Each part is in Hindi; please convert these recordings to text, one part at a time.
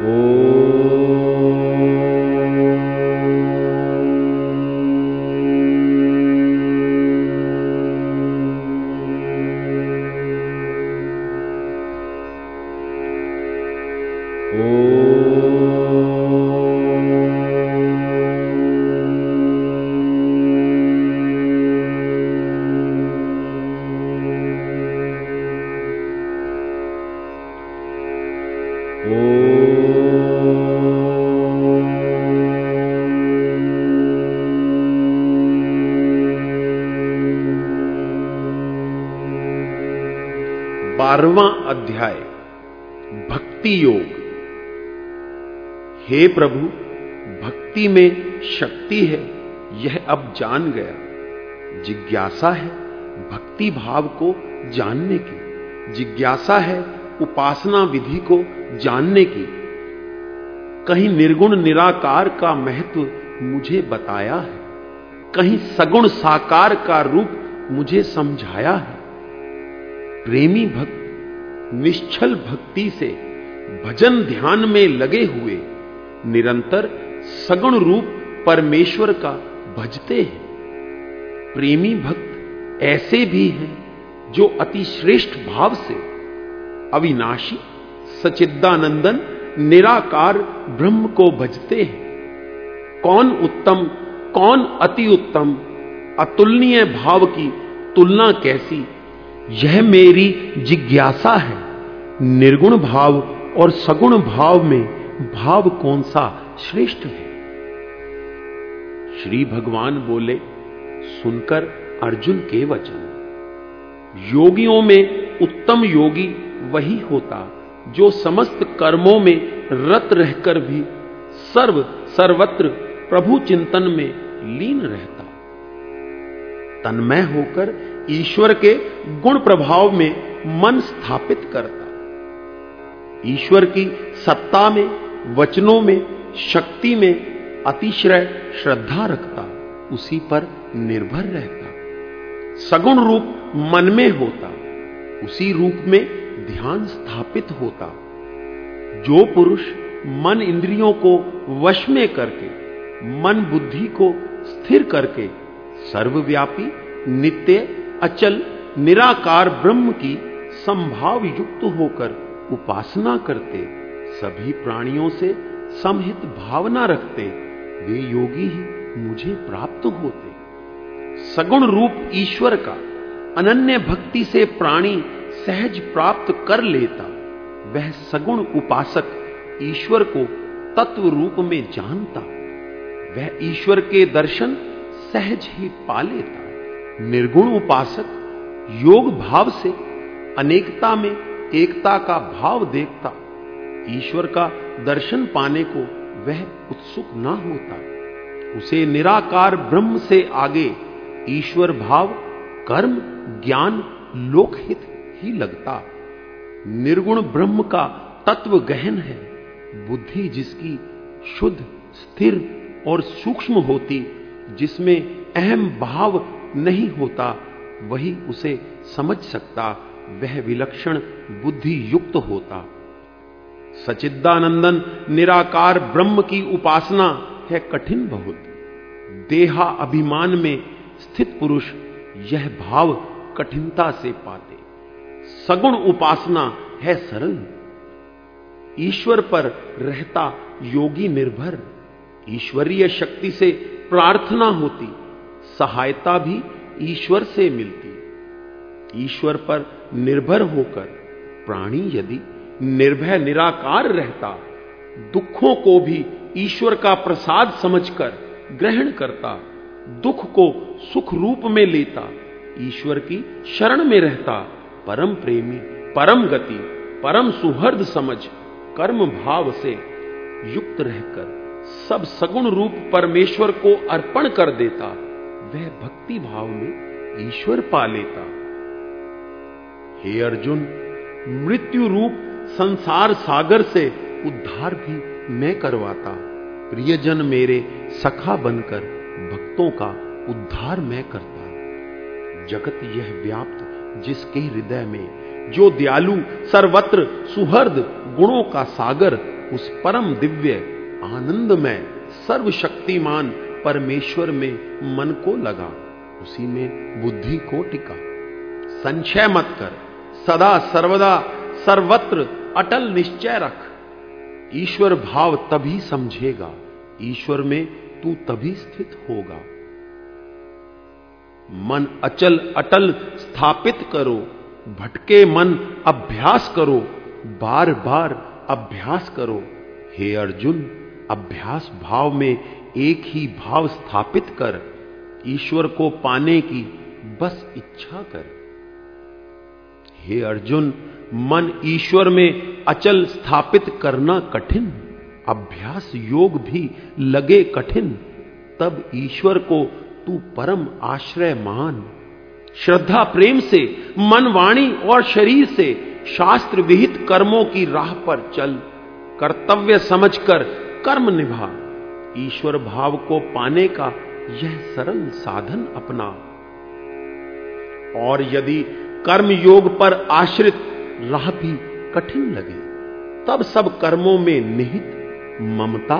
ॐ बारहवां अध्याय, भक्ति योग। हे प्रभु, भक्ति में शक्ति है, यह अब जान गया। जिज्ञासा है भक्ति भाव को जानने की। जिज्ञासा है उपासना विधि को जानने की। कहीं निर्गुण निराकार का महत्व मुझे बताया है। कहीं सगुण साकार का रूप मुझे समझाया है। प्रेमी भक्त, निश्चल भक्ति से भजन ध्यान में लगे हुए निरंतर सगुण रूप परमेश्वर का भजते हैं। प्रेमी भक्त ऐसे भी हैं जो अति श्रेष्ठ भाव से अविनाशी सचिदानंदन निराकार ब्रह्म को भजते हैं। कौन उत्तम, कौन अति उत्तम, अतुलनीय भाव की तुलना कैसी यह मेरी जिज्ञासा है। निर्गुण भाव और सगुण भाव में भाव कौन सा श्रेष्ठ है? श्री भगवान बोले, सुनकर अर्जुन के वचन। योगियों में उत्तम योगी वही होता, जो समस्त कर्मों में रत रहकर भी सर्व, सर्वत्र प्रभु चिंतन में लीन रहता। तन्मय होकर ईश्वर के गुण प्रभाव में मन स्थापित करता। ईश्वर की सत्ता में, वचनों में, शक्ति में अतिश्रय, श्रद्धा रखता, उसी पर निर्भर रहता। सगुण रूप मन में होता, उसी रूप में ध्यान स्थापित होता। जो पुरुष मन इंद्रियों को वश में करके, मन बुद्धि को स्थिर करके सर्वव्यापी, नित्य, अचल, निराकार ब्रह्म की संभाव युक्त होकर उपासना करते, सभी प्राणियों से समहित भावना रखते, वे योगी ही मुझे प्राप्त होते। सगुण रूप ईश्वर का अनन्य भक्ति से प्राणी सहज प्राप्त कर लेता, वह सगुण उपासक ईश्वर को तत्व रूप में जानता। वह ईश्वर के दर्शन सहज ही पा लेता निर्गुण उपासक योग भाव से अनेकता में एकता का भाव देखता। ईश्वर का दर्शन पाने को वह उत्सुक ना होता। उसे निराकार ब्रह्म से आगे ईश्वर भाव, कर्म, ज्ञान, लोकहित ही लगता। निर्गुण ब्रह्म का तत्व गहन है। बुद्धि जिसकी शुद्ध, स्थिर और सूक्ष्म होती जिसमें अहम भाव नहीं होता, वही उसे समझ सकता, वह विलक्षण बुद्धि युक्त होता। सचिदानंदन निराकार ब्रह्म की उपासना है कठिन बहुत। देहा अभिमान में स्थित पुरुष यह भाव कठिनता से पाते। सगुण उपासना है सरल। ईश्वर पर रहता योगी निर्भर। ईश्वरीय शक्ति से प्रार्थना होती, सहायता भी ईश्वर से मिलती। ईश्वर पर निर्भर होकर प्राणी यदि निर्भय, निराकार रहता, दुखों को भी ईश्वर का प्रसाद समझकर ग्रहण करता, दुख को सुख रूप में लेता, ईश्वर की शरण में रहता, परम प्रेमी, परम गति, परम सुहृद समझ, कर्म भाव से युक्त रहकर। सब सगुण रूप परमेश्वर को अर्पण कर देता, वह भक्ति भाव में ईश्वर पा लेता। हे अर्जुन, मृत्यु रूप संसार सागर से उद्धार भी मैं करवाता। प्रियजन मेरे सखा बनकर भक्तों का उद्धार मैं करता। जगत यह व्याप्त जिसके हृदय में, जो दयालु, सर्वत्र सुहर्द गुणों का सागर, उस परम दिव्य आनंदमय, सर्वशक्तिमान परमेश्वर में मन को लगा। उसी में बुद्धि को टिका। संशय मत कर। सदा सर्वदा सर्वत्र अटल निश्चय रख। ईश्वर भाव तभी समझेगा। ईश्वर में तू तभी स्थित होगा। मन अचल अटल स्थापित करो। भटके मन अभ्यास करो। बार बार अभ्यास करो। हे अर्जुन अभ्यास भाव में एक ही भाव स्थापित कर ईश्वर को पाने की बस इच्छा कर। हे अर्जुन, मन ईश्वर में अचल स्थापित करना कठिन, अभ्यास योग भी लगे कठिन, तब ईश्वर को तू परम आश्रय मान। श्रद्धा प्रेम से मन वाणी और शरीर से शास्त्र विहित कर्मों की राह पर चल, कर्तव्य समझकर कर्म निभा। ईश्वर भाव को पाने का यह सरल साधन अपना। और यदि कर्म योग पर आश्रित राह भी कठिन लगे, तब सब कर्मों में निहित ममता,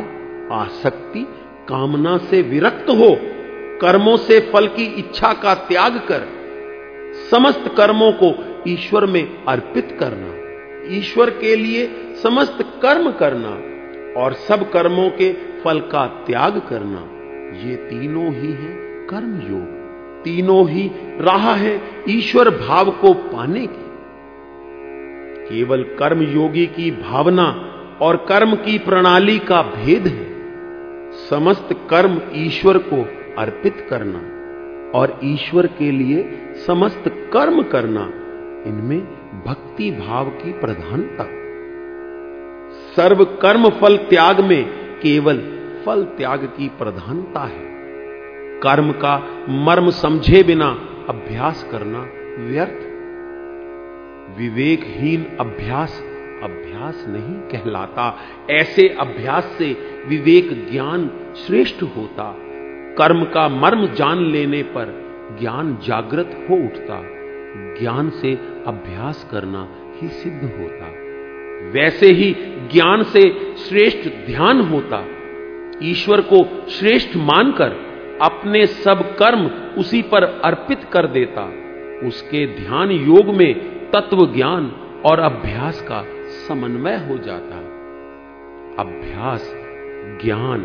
आसक्ति, कामना से विरक्त हो, कर्मों से फल की इच्छा का त्याग कर, समस्त कर्मों को ईश्वर में अर्पित करना। ईश्वर के लिए समस्त कर्म करना और सब कर्मों के फल का त्याग करना, ये तीनों ही है कर्म योग तीनों ही राह है ईश्वर भाव को पाने की। केवल कर्म योगी की भावना और कर्म की प्रणाली का भेद है। समस्त कर्म ईश्वर को अर्पित करना और ईश्वर के लिए समस्त कर्म करना, इनमें भक्ति भाव की प्रधानता। सर्व कर्म फल त्याग में केवल फल त्याग की प्रधानता है। कर्म का मर्म समझे बिना अभ्यास करना व्यर्थ। विवेकहीन अभ्यास अभ्यास नहीं कहलाता। ऐसे अभ्यास से विवेक ज्ञान श्रेष्ठ होता। कर्म का मर्म जान लेने पर ज्ञान जागृत हो उठता। ज्ञान से अभ्यास करना ही सिद्ध होता। वैसे ही ज्ञान से श्रेष्ठ ध्यान होता। ईश्वर को श्रेष्ठ मानकर अपने सब कर्म उसी पर अर्पित कर देता। उसके ध्यान योग में तत्व ज्ञान और अभ्यास का समन्वय हो जाता। अभ्यास, ज्ञान,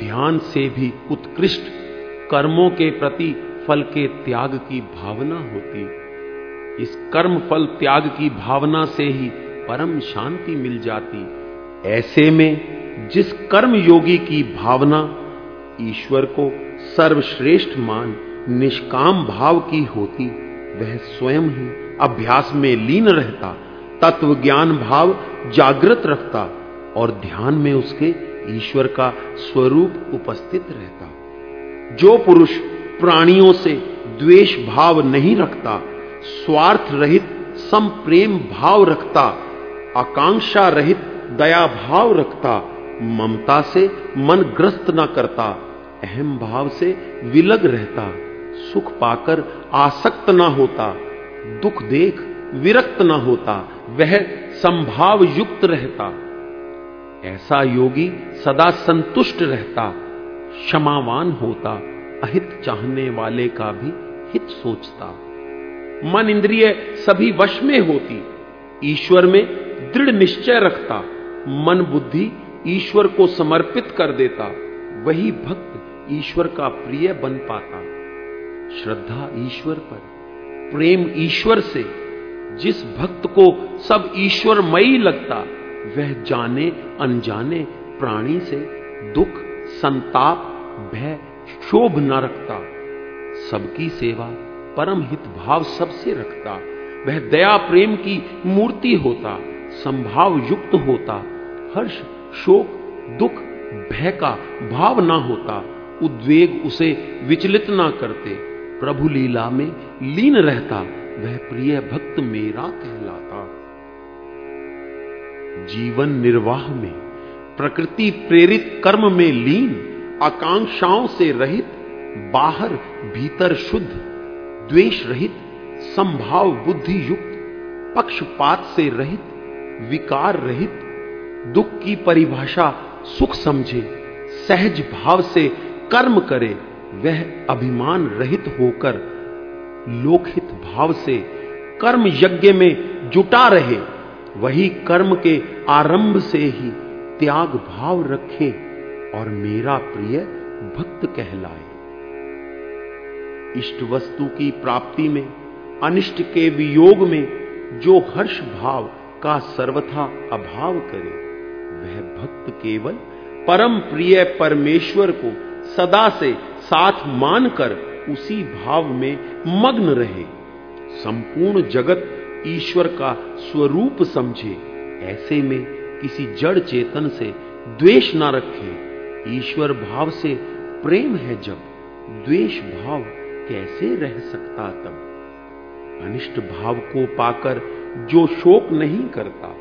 ध्यान से भी उत्कृष्ट कर्मों के प्रति फल के त्याग की भावना होती। इस कर्म फल त्याग की भावना से ही परम शांति मिल जाती। ऐसे में जिस कर्म योगी की भावना ईश्वर को सर्वश्रेष्ठ मान, निष्काम भाव की होती, वह स्वयं ही अभ्यास में लीन रहता, तत्व ज्ञान भाव जागृत रखता और ध्यान में उसके ईश्वर का स्वरूप उपस्थित रहता। जो पुरुष प्राणियों से द्वेष भाव नहीं रखता, स्वार्थ रहित सम प्रेम भाव रखता आकांक्षा रहित दया भाव रखता, ममता से मन ग्रस्त न करता, अहम भाव से विलग रहता, सुख पाकर आसक्त न होता, दुख देख विरक्त न होता, वह संभाव युक्त रहता। ऐसा योगी सदा संतुष्ट रहता, क्षमावान होता, अहित चाहने वाले का भी हित सोचता। मन इंद्रिय सभी वश में होती, ईश्वर में दृढ़ निश्चय रखता, मन बुद्धि ईश्वर को समर्पित कर देता, वही भक्त ईश्वर का प्रिय बन पाता। श्रद्धा ईश्वर पर, प्रेम ईश्वर से, जिस भक्त को सब ईश्वरमयी लगता, वह जाने अनजाने प्राणी से दुख, संताप, भय, शोभ न रखता। सबकी सेवा परम हित भाव सबसे रखता, वह दया प्रेम की मूर्ति होता। संभाव युक्त होता, हर्ष, शोक, दुख, भय का भाव ना होता, उद्वेग उसे विचलित ना करते। प्रभु लीला में लीन रहता, वह प्रिय भक्त मेरा कहलाता। जीवन निर्वाह में, प्रकृति प्रेरित कर्म में लीन, आकांक्षाओं से रहित, बाहर भीतर शुद्ध, द्वेष रहित, संभाव बुद्धि युक्त पक्षपात से रहित विकार रहित, दुख की परिभाषा सुख समझे, सहज भाव से कर्म करे, वह अभिमान रहित होकर लोकहित भाव से कर्म यज्ञ में जुटा रहे, वही कर्म के आरंभ से ही त्याग भाव रखे और मेरा प्रिय भक्त कहलाए। इष्ट वस्तु की प्राप्ति में, अनिष्ट के वियोग में जो हर्ष भाव का सर्वथा अभाव करे। वह भक्त केवल परम प्रिय परमेश्वर को सदा से साथ मानकर उसी भाव में मग्न रहे। संपूर्ण जगत ईश्वर का स्वरूप समझे। ऐसे में किसी जड़ चेतन से द्वेष ना रखे। ईश्वर भाव से प्रेम है जब। द्वेष भाव कैसे रह सकता तब? अनिष्ट भाव को पाकर जो शोक नहीं करता,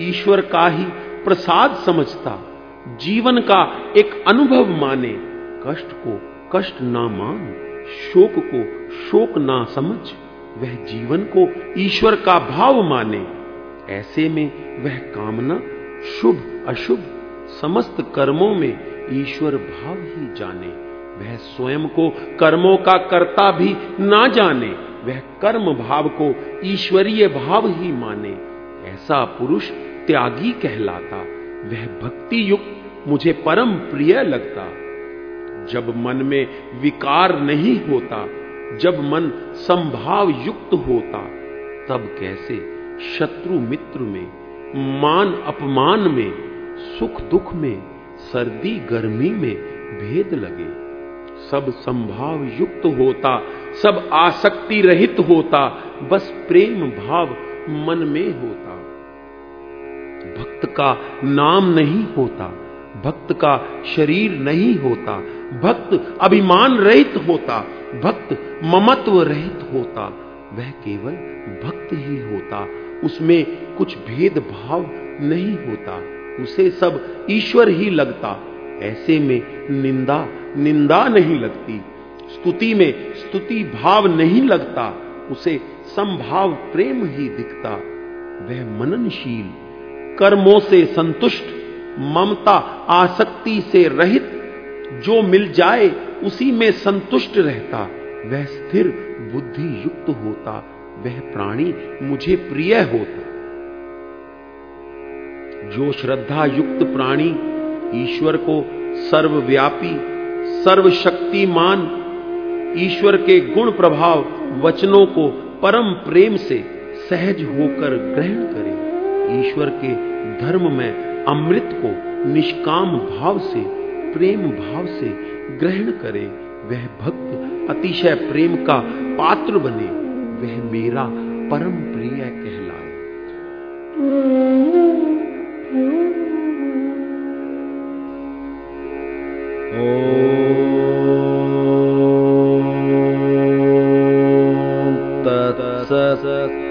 ईश्वर का ही प्रसाद समझता, जीवन का एक अनुभव माने, कष्ट को कष्ट ना मान, शोक को शोक ना समझ, वह जीवन को ईश्वर का भाव माने। ऐसे में वह कामना शुभ, अशुभ, समस्त कर्मों में ईश्वर भाव ही जाने, वह स्वयं को कर्मों का कर्ता भी ना जाने। वह कर्म भाव को ईश्वरीय भाव ही माने। ऐसा पुरुष त्यागी कहलाता, वह भक्ति युक्त मुझे परम प्रिय लगता। जब मन में विकार नहीं होता, जब मन संभाव युक्त होता, तब कैसे शत्रु मित्र में, मान अपमान में, सुख दुख में, सर्दी गर्मी में भेद लगे। सब संभाव युक्त होता सब आसक्ति रहित होता, बस प्रेम भाव मन में होता। भक्त का नाम नहीं होता, भक्त का शरीर नहीं होता, भक्त अभिमान रहित होता, भक्त ममत्व रहित होता। वह केवल भक्त ही होता, उसमें कुछ भेदभाव नहीं होता, उसे सब ईश्वर ही लगता, ऐसे में निंदा निंदा नहीं लगती। स्तुति में स्तुति भाव नहीं लगता, उसे संभाव प्रेम ही दिखता। वह मननशील, कर्मों से संतुष्ट, ममता आसक्ति से रहित, जो मिल जाए उसी में संतुष्ट रहता। वह स्थिर बुद्धि युक्त होता, वह प्राणी मुझे प्रिय होता। जो श्रद्धा युक्त प्राणी, ईश्वर को सर्वव्यापी, सर्वशक्तिमान ईश्वर के गुण प्रभाव वचनों को परम प्रेम से सहज होकर ग्रहण करें। ईश्वर के धर्म में अमृत को निष्काम भाव से, प्रेम भाव से ग्रहण करें। वह भक्त अतिशय प्रेम का पात्र बने। वह मेरा परम प्रिय तत्सत्